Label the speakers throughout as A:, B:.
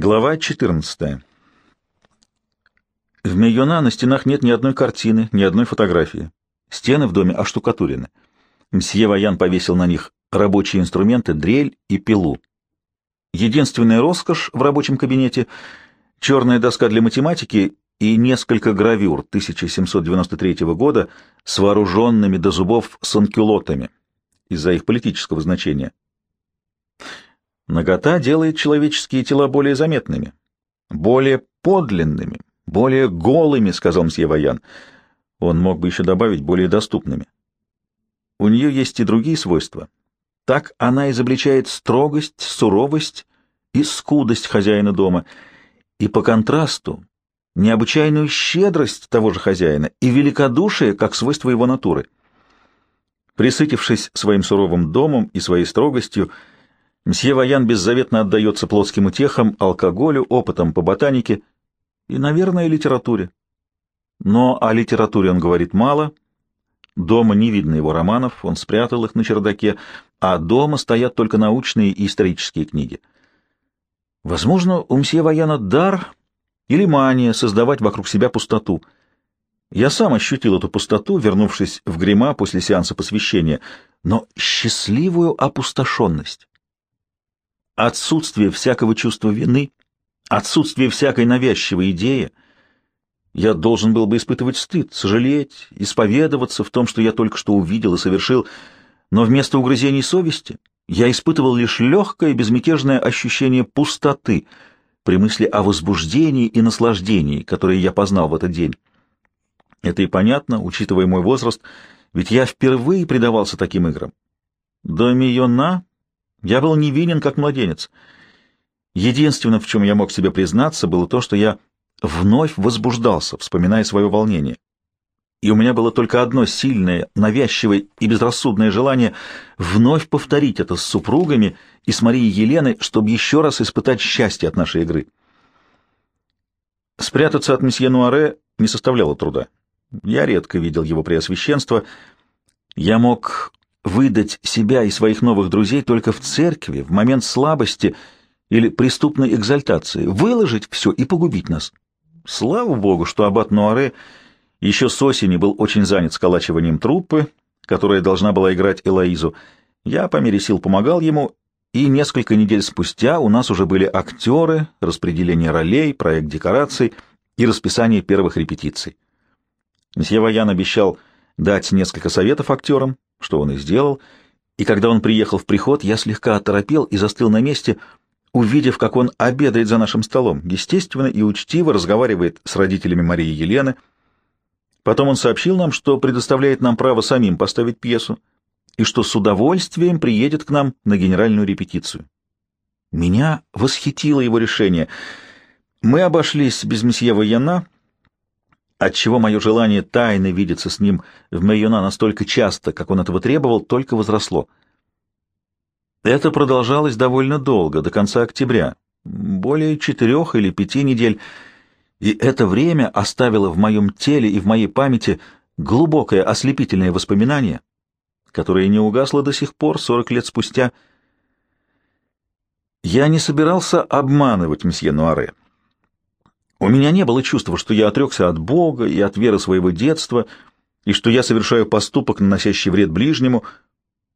A: Глава 14. В Мейона на стенах нет ни одной картины, ни одной фотографии. Стены в доме оштукатурены. Мсье Ваян повесил на них рабочие инструменты, дрель и пилу. Единственная роскошь в рабочем кабинете — черная доска для математики и несколько гравюр 1793 года с вооруженными до зубов санкюлотами из-за их политического значения. Нагота делает человеческие тела более заметными, более подлинными, более голыми, — сказал мсье Ваян. Он мог бы еще добавить более доступными. У нее есть и другие свойства. Так она изобличает строгость, суровость и скудость хозяина дома, и по контрасту необычайную щедрость того же хозяина и великодушие, как свойство его натуры. Присытившись своим суровым домом и своей строгостью, Мсье Ваян беззаветно отдается плотским утехам, алкоголю, опытам по ботанике и, наверное, литературе. Но о литературе он говорит мало. Дома не видно его романов, он спрятал их на чердаке, а дома стоят только научные и исторические книги. Возможно, у мсье Ваяна дар или мания создавать вокруг себя пустоту. Я сам ощутил эту пустоту, вернувшись в грима после сеанса посвящения, но счастливую опустошенность отсутствие всякого чувства вины, отсутствие всякой навязчивой идеи, я должен был бы испытывать стыд, сожалеть, исповедоваться в том, что я только что увидел и совершил, но вместо угрызений совести я испытывал лишь легкое безмятежное ощущение пустоты при мысли о возбуждении и наслаждении, которые я познал в этот день. Это и понятно, учитывая мой возраст, ведь я впервые предавался таким играм. До Миона я был невинен, как младенец. Единственное, в чем я мог себе признаться, было то, что я вновь возбуждался, вспоминая свое волнение. И у меня было только одно сильное, навязчивое и безрассудное желание вновь повторить это с супругами и с Марией Еленой, чтобы еще раз испытать счастье от нашей игры. Спрятаться от месье Нуаре не составляло труда. Я редко видел его преосвященство. Я мог выдать себя и своих новых друзей только в церкви, в момент слабости или преступной экзальтации, выложить все и погубить нас. Слава богу, что аббат Нуаре еще с осени был очень занят сколачиванием труппы, которая должна была играть Элоизу. Я по мере сил помогал ему, и несколько недель спустя у нас уже были актеры, распределение ролей, проект декораций и расписание первых репетиций. Месье Ваян обещал дать несколько советов актерам, что он и сделал, и когда он приехал в приход, я слегка оторопел и застыл на месте, увидев, как он обедает за нашим столом, естественно и учтиво разговаривает с родителями Марии Елены. Потом он сообщил нам, что предоставляет нам право самим поставить пьесу, и что с удовольствием приедет к нам на генеральную репетицию. Меня восхитило его решение. Мы обошлись без месье Вояна, отчего мое желание тайно видеться с ним в Мэйона настолько часто, как он этого требовал, только возросло. Это продолжалось довольно долго, до конца октября, более четырех или пяти недель, и это время оставило в моем теле и в моей памяти глубокое ослепительное воспоминание, которое не угасло до сих пор, сорок лет спустя. Я не собирался обманывать месье Нуаре. У меня не было чувства, что я отрекся от Бога и от веры своего детства, и что я совершаю поступок, наносящий вред ближнему.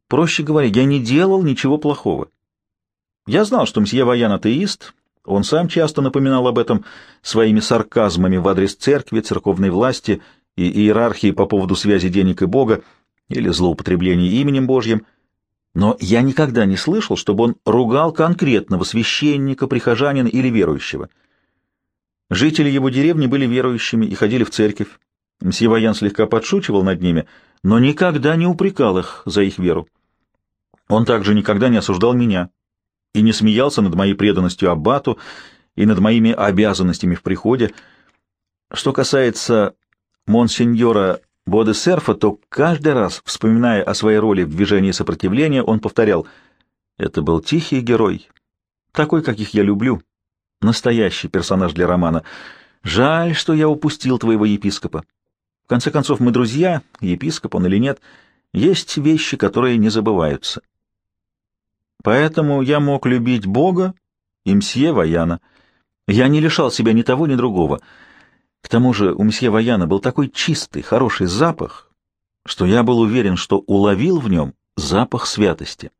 A: Проще говоря, я не делал ничего плохого. Я знал, что мсье Ваян атеист, он сам часто напоминал об этом своими сарказмами в адрес церкви, церковной власти и иерархии по поводу связи денег и Бога или злоупотребления именем Божьим, но я никогда не слышал, чтобы он ругал конкретного священника, прихожанина или верующего — Жители его деревни были верующими и ходили в церковь. Мсье Ваян слегка подшучивал над ними, но никогда не упрекал их за их веру. Он также никогда не осуждал меня и не смеялся над моей преданностью аббату и над моими обязанностями в приходе. Что касается монсеньора Бодесерфа, то каждый раз, вспоминая о своей роли в движении сопротивления, он повторял «Это был тихий герой, такой, каких я люблю, Настоящий персонаж для романа. Жаль, что я упустил твоего епископа. В конце концов, мы друзья, епископ он или нет. Есть вещи, которые не забываются. Поэтому я мог любить Бога и мсье Ваяна. Я не лишал себя ни того, ни другого. К тому же у месье Ваяна был такой чистый, хороший запах, что я был уверен, что уловил в нем запах святости.